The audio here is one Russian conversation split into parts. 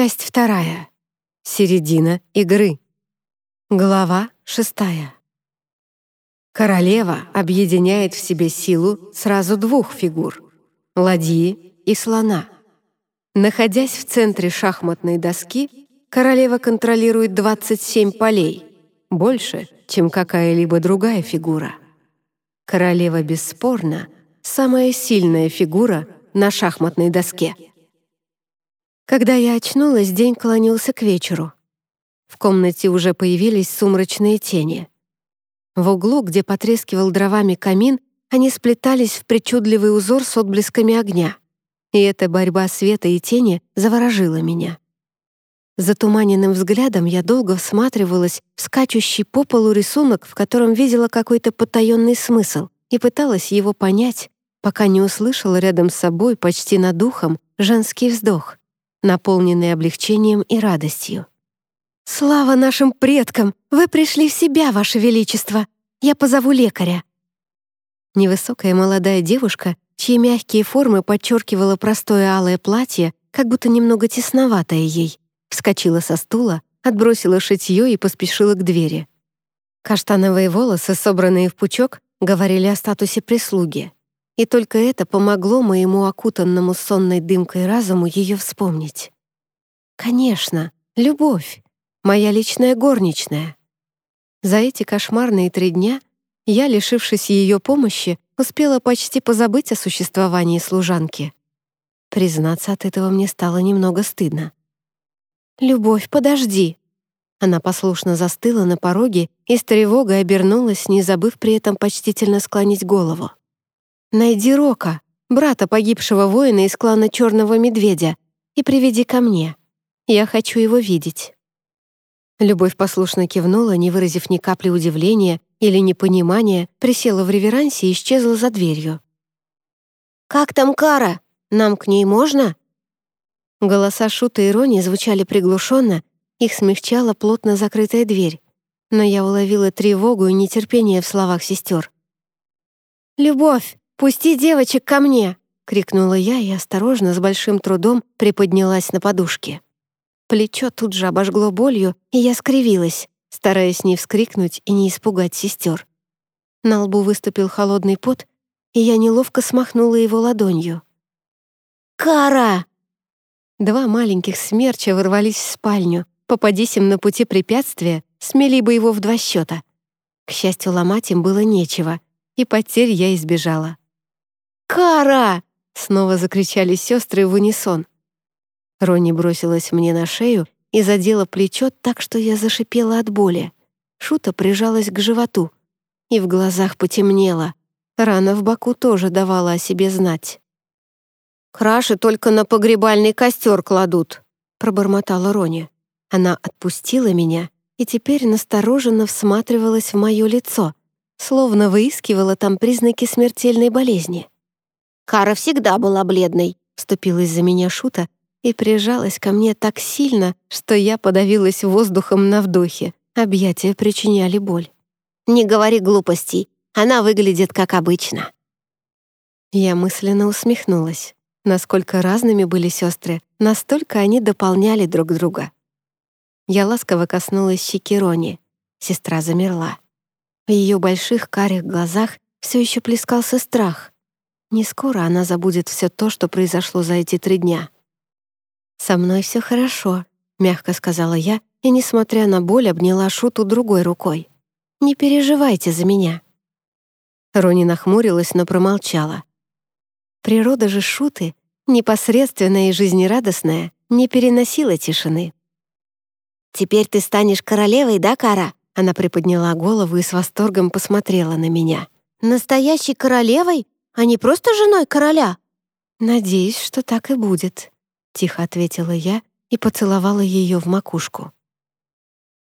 Часть вторая. Середина игры. Глава шестая. Королева объединяет в себе силу сразу двух фигур — ладьи и слона. Находясь в центре шахматной доски, королева контролирует 27 полей, больше, чем какая-либо другая фигура. Королева бесспорно самая сильная фигура на шахматной доске. Когда я очнулась, день клонился к вечеру. В комнате уже появились сумрачные тени. В углу, где потрескивал дровами камин, они сплетались в причудливый узор с отблесками огня. И эта борьба света и тени заворожила меня. Затуманенным взглядом я долго всматривалась в скачущий по полу рисунок, в котором видела какой-то потаенный смысл, и пыталась его понять, пока не услышала рядом с собой, почти над ухом, женский вздох наполненный облегчением и радостью. «Слава нашим предкам! Вы пришли в себя, Ваше Величество! Я позову лекаря!» Невысокая молодая девушка, чьи мягкие формы подчеркивало простое алое платье, как будто немного тесноватое ей, вскочила со стула, отбросила шитье и поспешила к двери. Каштановые волосы, собранные в пучок, говорили о статусе прислуги. И только это помогло моему окутанному сонной дымкой разуму ее вспомнить. Конечно, любовь, моя личная горничная. За эти кошмарные три дня я, лишившись ее помощи, успела почти позабыть о существовании служанки. Признаться, от этого мне стало немного стыдно. «Любовь, подожди!» Она послушно застыла на пороге и с тревогой обернулась, не забыв при этом почтительно склонить голову. Найди Рока, брата погибшего воина из клана Черного Медведя, и приведи ко мне. Я хочу его видеть». Любовь послушно кивнула, не выразив ни капли удивления или непонимания, присела в реверансе и исчезла за дверью. «Как там Кара? Нам к ней можно?» Голоса Шута и Рони звучали приглушенно, их смягчала плотно закрытая дверь, но я уловила тревогу и нетерпение в словах сестер. «Любовь, «Пусти девочек ко мне!» — крикнула я и осторожно, с большим трудом приподнялась на подушке. Плечо тут же обожгло болью, и я скривилась, стараясь не вскрикнуть и не испугать сестер. На лбу выступил холодный пот, и я неловко смахнула его ладонью. «Кара!» Два маленьких смерча ворвались в спальню. Попадись им на пути препятствия, смели бы его в два счета. К счастью, ломать им было нечего, и потерь я избежала. «Кара!» — снова закричали сестры в унисон. Ронни бросилась мне на шею и задела плечо так, что я зашипела от боли. Шута прижалась к животу. И в глазах потемнело. Рана в боку тоже давала о себе знать. «Краши только на погребальный костер кладут», — пробормотала Рони. Она отпустила меня и теперь настороженно всматривалась в мое лицо, словно выискивала там признаки смертельной болезни. Кара всегда была бледной», — вступилась за меня Шута и прижалась ко мне так сильно, что я подавилась воздухом на вдохе. Объятия причиняли боль. «Не говори глупостей, она выглядит как обычно». Я мысленно усмехнулась. Насколько разными были сестры, настолько они дополняли друг друга. Я ласково коснулась щеки Рони. Сестра замерла. В ее больших карих глазах все еще плескался страх. Не скоро она забудет все то, что произошло за эти три дня. «Со мной все хорошо», — мягко сказала я, и, несмотря на боль, обняла Шуту другой рукой. «Не переживайте за меня». Рони нахмурилась, но промолчала. Природа же Шуты, непосредственная и жизнерадостная, не переносила тишины. «Теперь ты станешь королевой, да, Кара?» Она приподняла голову и с восторгом посмотрела на меня. «Настоящей королевой? А не просто женой короля?» «Надеюсь, что так и будет», — тихо ответила я и поцеловала ее в макушку.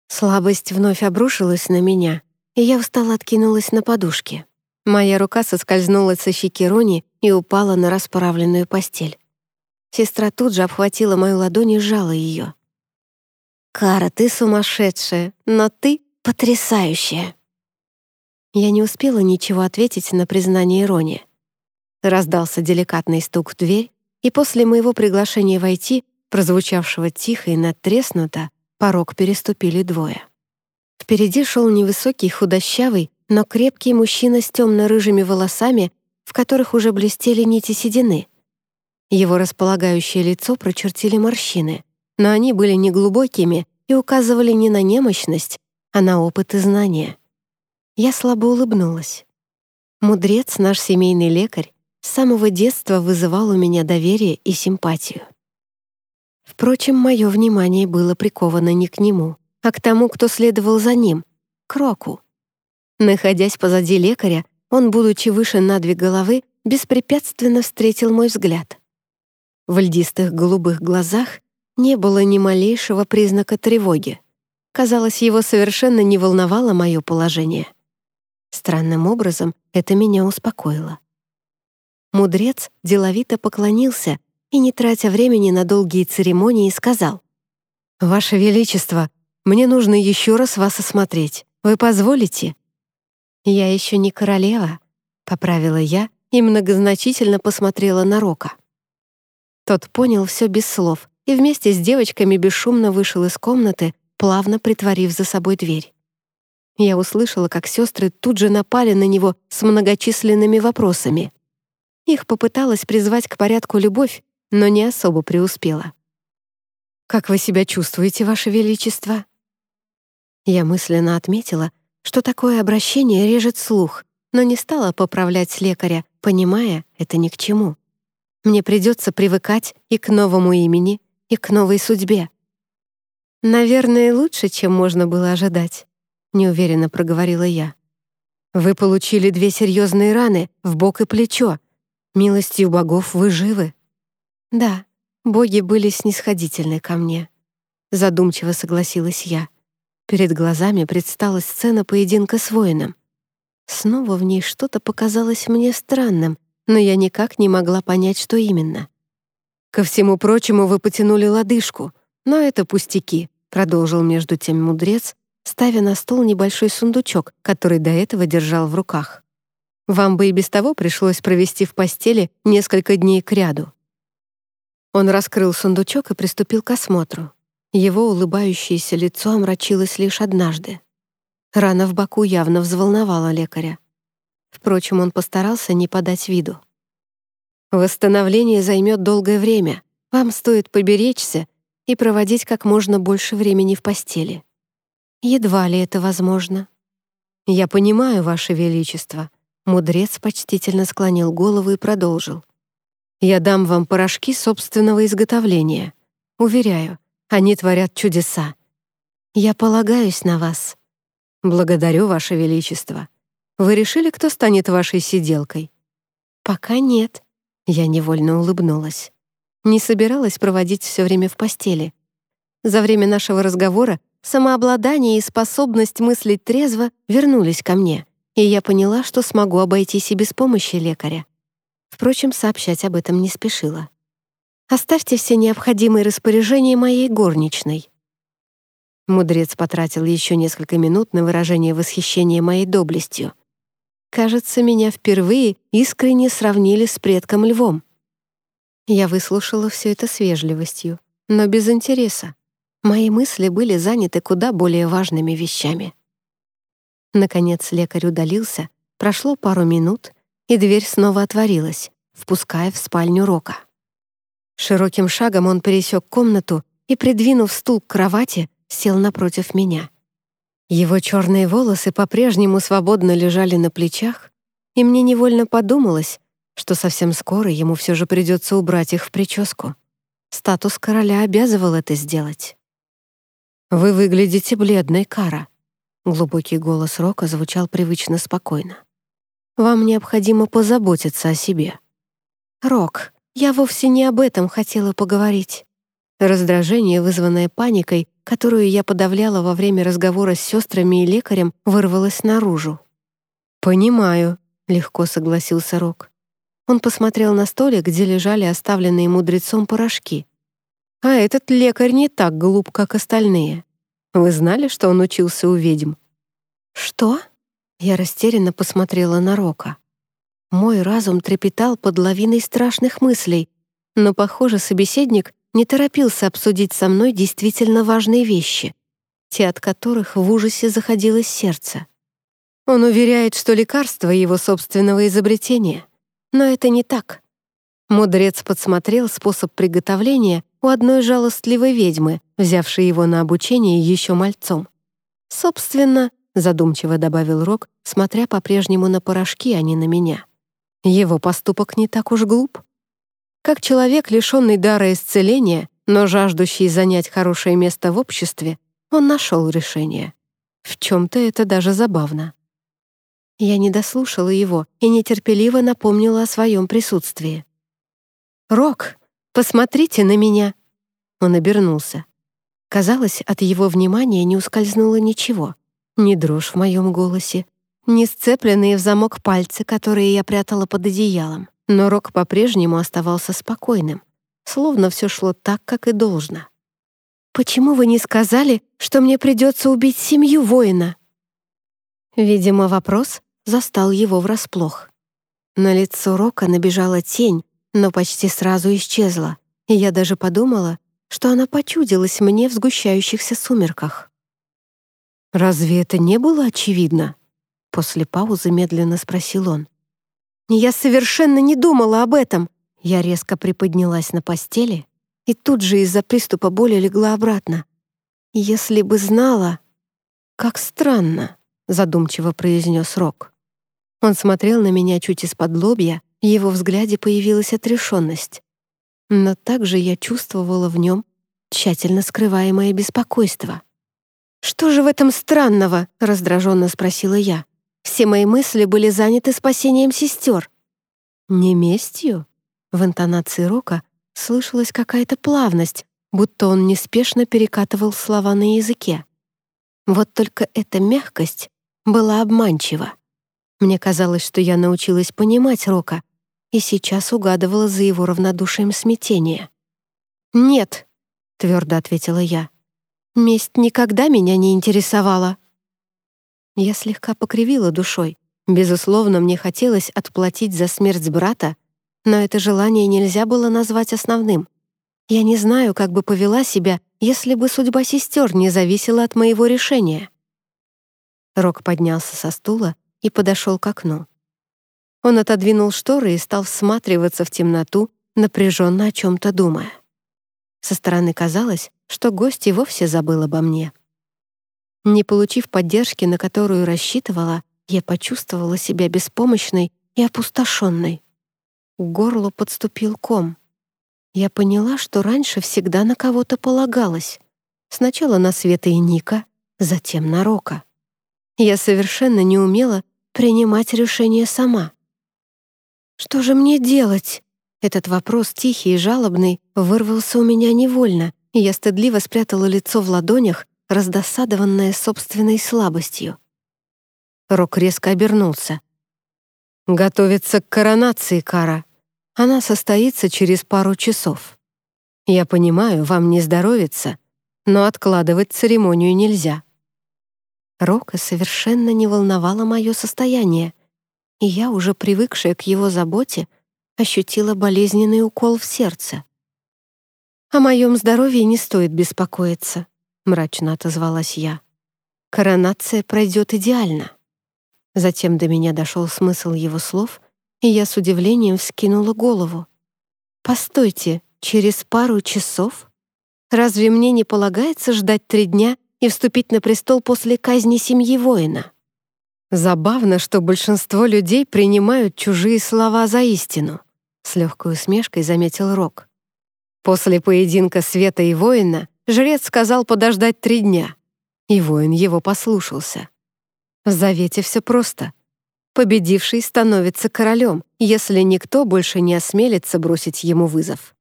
Слабость вновь обрушилась на меня, и я устало откинулась на подушке. Моя рука соскользнула со щеки Рони и упала на расправленную постель. Сестра тут же обхватила мою ладонь и сжала ее. «Кара, ты сумасшедшая, но ты потрясающая!» Я не успела ничего ответить на признание Рони. Раздался деликатный стук в дверь, и после моего приглашения войти прозвучавшего тихо и надтреснуто, порог переступили двое. Впереди шел невысокий, худощавый, но крепкий мужчина с темно-рыжими волосами, в которых уже блестели нити седины. Его располагающее лицо прочертили морщины, но они были неглубокими и указывали не на немощность, а на опыт и знания. Я слабо улыбнулась. Мудрец, наш семейный лекарь, с самого детства вызывал у меня доверие и симпатию. Впрочем, мое внимание было приковано не к нему, а к тому, кто следовал за ним — к Року. Находясь позади лекаря, он, будучи выше на две головы, беспрепятственно встретил мой взгляд. В льдистых голубых глазах не было ни малейшего признака тревоги. Казалось, его совершенно не волновало мое положение. Странным образом это меня успокоило. Мудрец деловито поклонился и, не тратя времени на долгие церемонии, сказал, «Ваше Величество, мне нужно еще раз вас осмотреть. Вы позволите?» «Я еще не королева», — поправила я и многозначительно посмотрела на Рока. Тот понял все без слов и вместе с девочками бесшумно вышел из комнаты, плавно притворив за собой дверь. Я услышала, как сестры тут же напали на него с многочисленными вопросами. Их попыталась призвать к порядку любовь, но не особо преуспела. «Как вы себя чувствуете, Ваше Величество?» Я мысленно отметила, что такое обращение режет слух, но не стала поправлять лекаря, понимая, это ни к чему. Мне придется привыкать и к новому имени, и к новой судьбе. «Наверное, лучше, чем можно было ожидать», — неуверенно проговорила я. «Вы получили две серьезные раны в бок и плечо. Милостью богов вы живы». «Да, боги были снисходительны ко мне», — задумчиво согласилась я. Перед глазами предстала сцена поединка с воином. Снова в ней что-то показалось мне странным, но я никак не могла понять, что именно. «Ко всему прочему вы потянули лодыжку, но это пустяки», продолжил между тем мудрец, ставя на стол небольшой сундучок, который до этого держал в руках. «Вам бы и без того пришлось провести в постели несколько дней кряду». Он раскрыл сундучок и приступил к осмотру. Его улыбающееся лицо омрачилось лишь однажды. Рана в боку явно взволновала лекаря. Впрочем, он постарался не подать виду. «Восстановление займет долгое время. Вам стоит поберечься и проводить как можно больше времени в постели. Едва ли это возможно. Я понимаю, Ваше Величество». Мудрец почтительно склонил голову и продолжил. «Я дам вам порошки собственного изготовления. Уверяю, они творят чудеса. Я полагаюсь на вас. Благодарю, Ваше Величество. Вы решили, кто станет вашей сиделкой? Пока нет. Я невольно улыбнулась. Не собиралась проводить все время в постели. За время нашего разговора самообладание и способность мыслить трезво вернулись ко мне, и я поняла, что смогу обойтись и без помощи лекаря. Впрочем, сообщать об этом не спешила. Оставьте все необходимые распоряжения моей горничной». Мудрец потратил еще несколько минут на выражение восхищения моей доблестью. Кажется, меня впервые искренне сравнили с предком львом. Я выслушала все это с вежливостью, но без интереса. Мои мысли были заняты куда более важными вещами. Наконец лекарь удалился, прошло пару минут, и дверь снова отворилась, впуская в спальню Рока. Широким шагом он пересек комнату и, придвинув стул к кровати, сел напротив меня. Его черные волосы по-прежнему свободно лежали на плечах, и мне невольно подумалось, что совсем скоро ему все же придется убрать их в прическу. Статус короля обязывал это сделать. «Вы выглядите бледной, Кара», — глубокий голос Рока звучал привычно спокойно. «Вам необходимо позаботиться о себе». «Рок», я вовсе не об этом хотела поговорить. Раздражение, вызванное паникой, которую я подавляла во время разговора с сестрами и лекарем, вырвалось наружу. «Понимаю», — легко согласился Рок. Он посмотрел на столик, где лежали оставленные мудрецом порошки. «А этот лекарь не так глуп, как остальные. Вы знали, что он учился у ведьм?» «Что?» Я растерянно посмотрела на Рока. Мой разум трепетал под лавиной страшных мыслей, но, похоже, собеседник не торопился обсудить со мной действительно важные вещи, те, от которых в ужасе заходилось сердце. Он уверяет, что лекарство — его собственного изобретения. Но это не так. Мудрец подсмотрел способ приготовления у одной жалостливой ведьмы, взявшей его на обучение еще мальцом. Собственно, задумчиво добавил Рок, смотря по-прежнему на порошки, а не на меня. Его поступок не так уж глуп. Как человек, лишенный дара исцеления, но жаждущий занять хорошее место в обществе, он нашел решение. В чем-то это даже забавно. Я не дослушала его и нетерпеливо напомнила о своем присутствии. «Рок, посмотрите на меня!» Он обернулся. Казалось, от его внимания не ускользнуло ничего. Ни дрожь в моем голосе, ни сцепленные в замок пальцы, которые я прятала под одеялом. Но Рок по-прежнему оставался спокойным, словно все шло так, как и должно. «Почему вы не сказали, что мне придется убить семью воина?» Видимо, вопрос застал его врасплох. На лицо Рока набежала тень, но почти сразу исчезла, и я даже подумала, что она почудилась мне в сгущающихся сумерках. «Разве это не было очевидно?» После паузы медленно спросил он. «Я совершенно не думала об этом!» Я резко приподнялась на постели и тут же из-за приступа боли легла обратно. «Если бы знала...» «Как странно», — задумчиво произнес Рок. Он смотрел на меня чуть из-под лобья, в его взгляде появилась отрешенность. Но также я чувствовала в нем тщательно скрываемое беспокойство. «Что же в этом странного?» — раздраженно спросила я. «Все мои мысли были заняты спасением сестер». «Не местью?» В интонации Рока слышалась какая-то плавность, будто он неспешно перекатывал слова на языке. Вот только эта мягкость была обманчива. Мне казалось, что я научилась понимать Рока, и сейчас угадывала за его равнодушием смятение. «Нет», — твердо ответила я, — «месть никогда меня не интересовала». Я слегка покривила душой. Безусловно, мне хотелось отплатить за смерть брата, но это желание нельзя было назвать основным. Я не знаю, как бы повела себя, если бы судьба сестер не зависела от моего решения. Рок поднялся со стула и подошел к окну. Он отодвинул шторы и стал всматриваться в темноту, напряженно о чем-то думая. Со стороны казалось, что гость и вовсе забыл обо мне. Не получив поддержки, на которую рассчитывала, я почувствовала себя беспомощной и опустошенной. К горлу подступил ком. Я поняла, что раньше всегда на кого-то полагалась. Сначала на Света и Ника, затем на Рока. Я совершенно не умела принимать решения сама. «Что же мне делать?» Этот вопрос, тихий и жалобный, вырвался у меня невольно, и я стыдливо спрятала лицо в ладонях, раздосадованная собственной слабостью. Рок резко обернулся. «Готовится к коронации, Кара. Она состоится через пару часов. Я понимаю, вам не здоровится, но откладывать церемонию нельзя». Рока совершенно не волновало мое состояние, и я, уже привыкшая к его заботе, ощутила болезненный укол в сердце. «О моем здоровье не стоит беспокоиться», — мрачно отозвалась я. «Коронация пройдет идеально». Затем до меня дошел смысл его слов, и я с удивлением вскинула голову. «Постойте, через пару часов? Разве мне не полагается ждать три дня и вступить на престол после казни семьи воина?» Забавно, что большинство людей принимают чужие слова за истину, с легкой усмешкой заметил Рок. После поединка Света и воина жрец сказал подождать три дня, и воин его послушался. В завете все просто. Победивший становится королем, если никто больше не осмелится бросить ему вызов.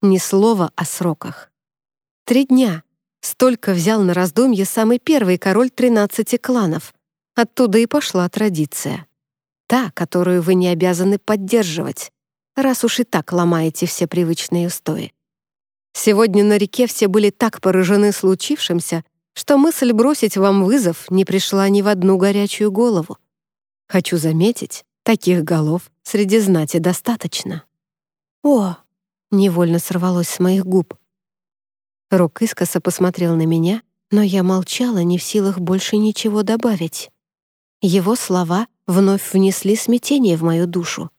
Ни слова о сроках. Три дня. Столько взял на раздумье самый первый король тринадцати кланов — Оттуда и пошла традиция. Та, которую вы не обязаны поддерживать, раз уж и так ломаете все привычные устои. Сегодня на реке все были так поражены случившимся, что мысль бросить вам вызов не пришла ни в одну горячую голову. Хочу заметить, таких голов среди знати достаточно. «О!» — невольно сорвалось с моих губ. Рок искоса посмотрел на меня, но я молчала, не в силах больше ничего добавить. Его слова вновь внесли смятение в мою душу.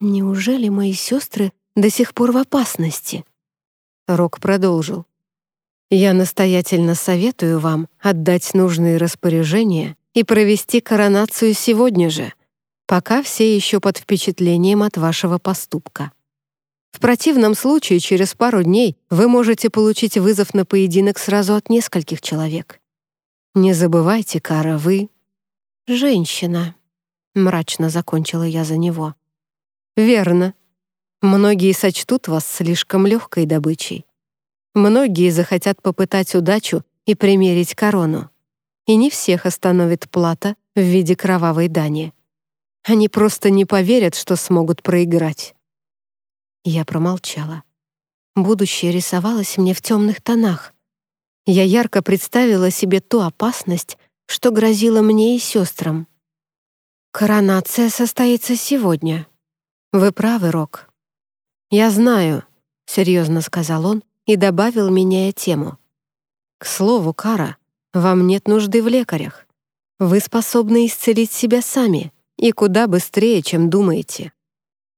Неужели мои сестры до сих пор в опасности? Рок продолжил. «Я настоятельно советую вам отдать нужные распоряжения и провести коронацию сегодня же, пока все еще под впечатлением от вашего поступка. В противном случае через пару дней вы можете получить вызов на поединок сразу от нескольких человек. Не забывайте, Кара, вы — женщина. Мрачно закончила я за него. Верно. Многие сочтут вас слишком легкой добычей. Многие захотят попытать удачу и примерить корону. И не всех остановит плата в виде кровавой дани. Они просто не поверят, что смогут проиграть. Я промолчала. Будущее рисовалось мне в темных тонах. Я ярко представила себе ту опасность, что грозила мне и сестрам. «Коронация состоится сегодня. Вы правы, Рок». «Я знаю», — серьезно сказал он и добавил, меняя тему. «К слову, Кара, вам нет нужды в лекарях. Вы способны исцелить себя сами и куда быстрее, чем думаете».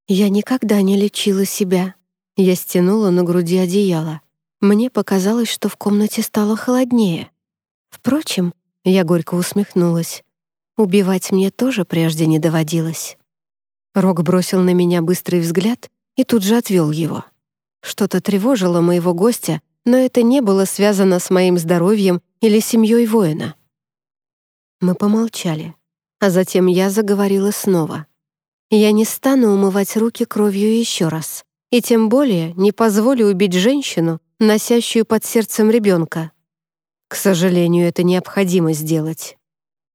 Я никогда не лечила себя. Я стянула на груди одеяло. Мне показалось, что в комнате стало холоднее. Впрочем, я горько усмехнулась. Убивать мне тоже прежде не доводилось. Рок бросил на меня быстрый взгляд и тут же отвел его. Что-то тревожило моего гостя, но это не было связано с моим здоровьем или семьей воина. Мы помолчали, а затем я заговорила снова — я не стану умывать руки кровью еще раз. И тем более не позволю убить женщину, носящую под сердцем ребенка. К сожалению, это необходимо сделать.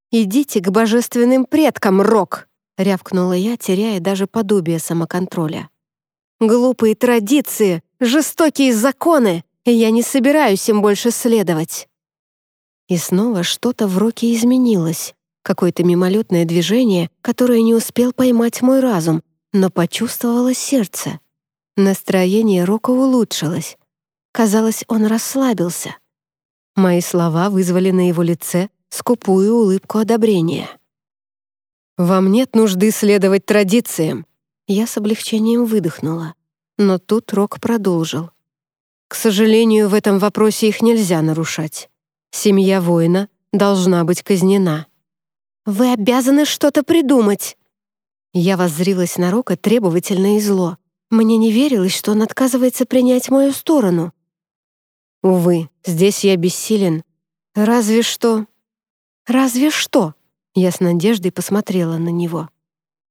«Идите к божественным предкам, Рок!» — рявкнула я, теряя даже подобие самоконтроля. «Глупые традиции, жестокие законы, и я не собираюсь им больше следовать». И снова что-то в Роке изменилось какое-то мимолетное движение, которое не успел поймать мой разум, но почувствовало сердце. Настроение Рока улучшилось. Казалось, он расслабился. Мои слова вызвали на его лице скупую улыбку одобрения. «Вам нет нужды следовать традициям!» Я с облегчением выдохнула. Но тут Рок продолжил. «К сожалению, в этом вопросе их нельзя нарушать. Семья воина должна быть казнена. «Вы обязаны что-то придумать!» Я воззрилась на Рока требовательно и зло. Мне не верилось, что он отказывается принять мою сторону. «Увы, здесь я бессилен. Разве что...» «Разве что?» Я с надеждой посмотрела на него.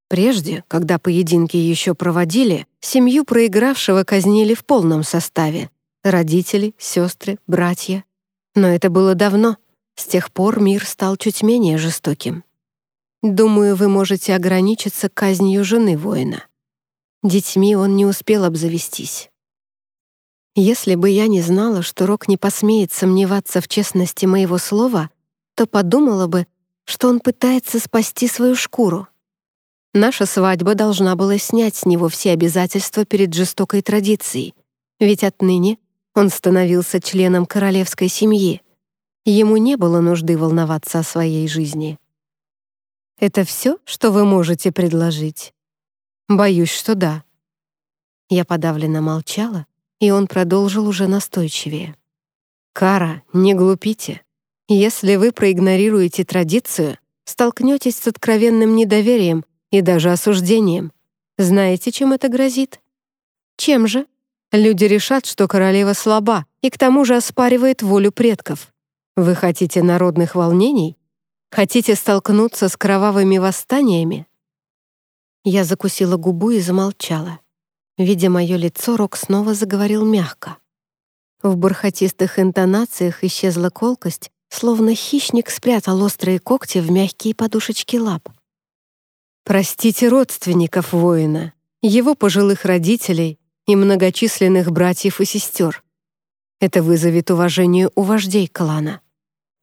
Прежде, когда поединки еще проводили, семью проигравшего казнили в полном составе. Родители, сестры, братья. Но это было давно. С тех пор мир стал чуть менее жестоким. Думаю, вы можете ограничиться казнью жены воина. Детьми он не успел обзавестись. Если бы я не знала, что Рок не посмеет сомневаться в честности моего слова, то подумала бы, что он пытается спасти свою шкуру. Наша свадьба должна была снять с него все обязательства перед жестокой традицией, ведь отныне он становился членом королевской семьи. Ему не было нужды волноваться о своей жизни. Это все, что вы можете предложить? Боюсь, что да. Я подавленно молчала, и он продолжил уже настойчивее. Кара, не глупите. Если вы проигнорируете традицию, столкнетесь с откровенным недоверием и даже осуждением. Знаете, чем это грозит? Чем же? Люди решат, что королева слаба и к тому же оспаривает волю предков. Вы хотите народных волнений? Хотите столкнуться с кровавыми восстаниями?» Я закусила губу и замолчала. Видя мое лицо, Рок снова заговорил мягко. В бархатистых интонациях исчезла колкость, словно хищник спрятал острые когти в мягкие подушечки лап. «Простите родственников воина, его пожилых родителей и многочисленных братьев и сестер. Это вызовет уважение у вождей клана.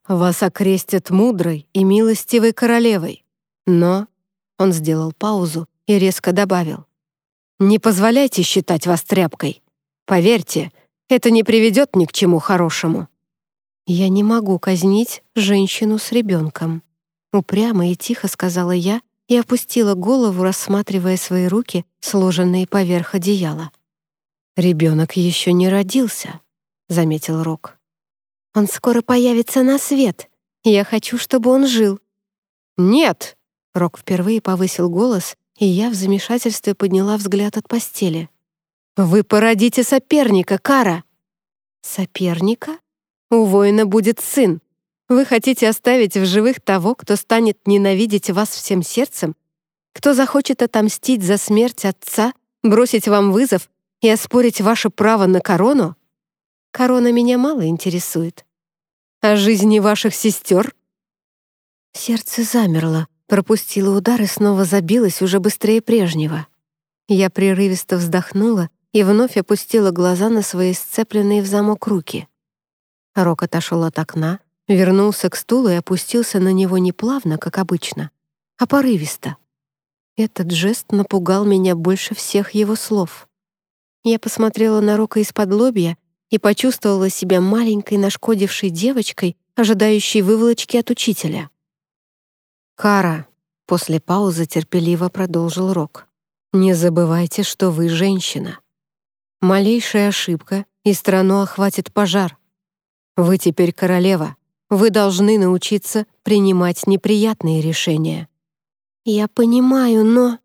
Вас окрестят мудрой и милостивой королевой. Но...» Он сделал паузу и резко добавил. «Не позволяйте считать вас тряпкой. Поверьте, Это не приведет ни к чему хорошему». «Я не могу казнить женщину с ребенком», — упрямо и тихо сказала я и опустила голову, рассматривая свои руки, сложенные поверх одеяла. «Ребенок еще не родился», — заметил Рок. «Он скоро появится на свет. Я хочу, чтобы он жил». «Нет!» — Рок впервые повысил голос, и я в замешательстве подняла взгляд от постели. «Вы породите соперника, Кара!» «Соперника? У воина будет сын. Вы хотите оставить в живых того, кто станет ненавидеть вас всем сердцем? Кто захочет отомстить за смерть отца, бросить вам вызов и оспорить ваше право на корону? Корона меня мало интересует. А жизни ваших сестер?» Сердце замерло, пропустило удар и снова забилось уже быстрее прежнего. Я прерывисто вздохнула и вновь опустила глаза на свои сцепленные в замок руки. Рок отошел от окна, вернулся к стулу и опустился на него не плавно, как обычно, а порывисто. Этот жест напугал меня больше всех его слов. Я посмотрела на Рока из-под лобья и почувствовала себя маленькой нашкодившей девочкой, ожидающей выволочки от учителя. «Кара», — после паузы терпеливо продолжил Рок, «не забывайте, что вы женщина. Малейшая ошибка, и страну охватит пожар. Вы теперь королева. Вы должны научиться принимать неприятные решения. Я понимаю, но...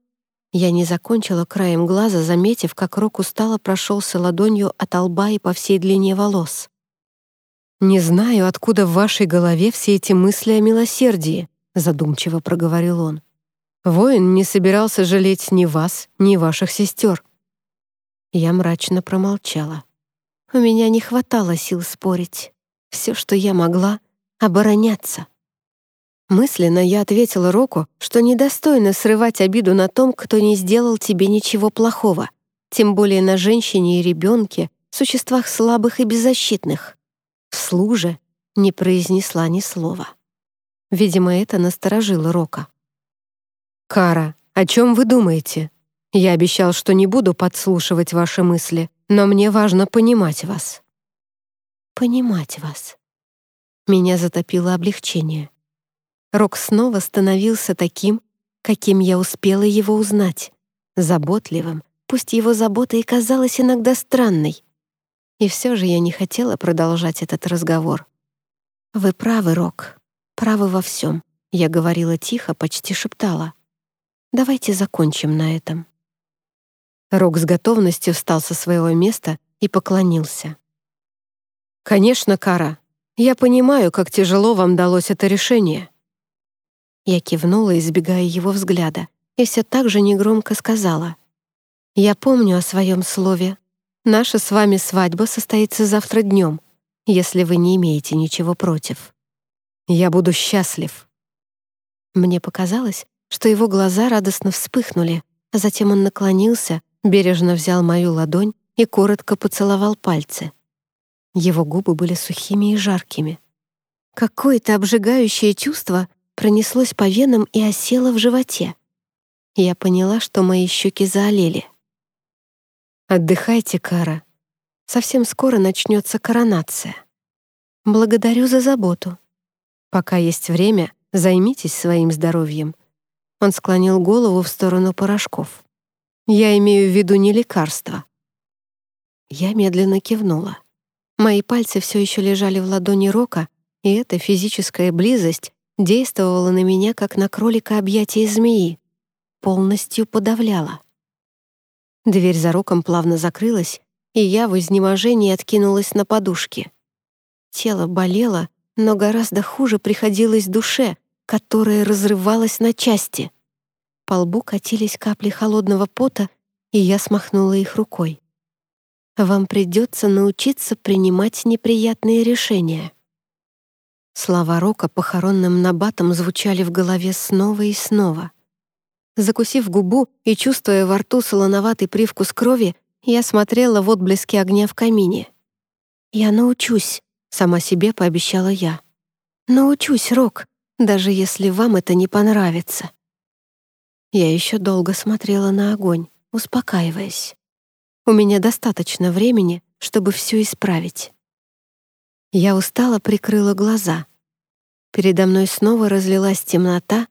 Я не закончила краем глаза, заметив, как Рок устало прошелся ладонью от лба и по всей длине волос. «Не знаю, откуда в вашей голове все эти мысли о милосердии», задумчиво проговорил он. «Воин не собирался жалеть ни вас, ни ваших сестер. Я мрачно промолчала. У меня не хватало сил спорить. Все, что я могла — обороняться. Мысленно я ответила Року, что недостойно срывать обиду на том, кто не сделал тебе ничего плохого, тем более на женщине и ребенке, существах слабых и беззащитных. Вслух же не произнесла ни слова. Видимо, это насторожило Рока. «Кара, о чем вы думаете?» Я обещал, что не буду подслушивать ваши мысли, но мне важно понимать вас». «Понимать вас». Меня затопило облегчение. Рок снова становился таким, каким я успела его узнать, заботливым, пусть его забота и казалась иногда странной. И все же я не хотела продолжать этот разговор. «Вы правы, Рок, правы во всем», — я говорила тихо, почти шептала. «Давайте закончим на этом». Рок с готовностью встал со своего места и поклонился. «Конечно, Кара. Я понимаю, как тяжело вам далось это решение». Я кивнула, избегая его взгляда, и все так же негромко сказала. «Я помню о своем слове. Наша с вами свадьба состоится завтра днем, если вы не имеете ничего против. Я буду счастлив». Мне показалось, что его глаза радостно вспыхнули, а затем он наклонился бережно взял мою ладонь и коротко поцеловал пальцы. Его губы были сухими и жаркими. Какое-то обжигающее чувство пронеслось по венам и осело в животе. Я поняла, что мои щеки заолели. «Отдыхайте, Кара. Совсем скоро начнется коронация. Благодарю за заботу. Пока есть время, займитесь своим здоровьем». Он склонил голову в сторону порошков. Я имею в виду не лекарство. Я медленно кивнула. Мои пальцы все еще лежали в ладони Рока, и эта физическая близость действовала на меня, как на кролика объятия змеи, полностью подавляла. Дверь за Роком плавно закрылась, и я в изнеможении откинулась на подушки. Тело болело, но гораздо хуже приходилось душе, которая разрывалась на части — по лбу катились капли холодного пота, и я смахнула их рукой. «Вам придется научиться принимать неприятные решения». Слова Рока похоронным набатом звучали в голове снова и снова. Закусив губу и чувствуя во рту солоноватый привкус крови, я смотрела в отблески огня в камине. «Я научусь», — сама себе пообещала я. «Научусь, Рок, даже если вам это не понравится». Я еще долго смотрела на огонь, успокаиваясь. У меня достаточно времени, чтобы все исправить. Я устало прикрыла глаза. Передо мной снова разлилась темнота,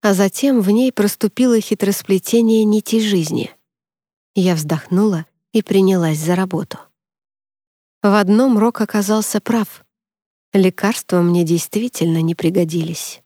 а затем в ней проступило хитросплетение нитей жизни. Я вздохнула и принялась за работу. В одном Рок оказался прав. Лекарства мне действительно не пригодились.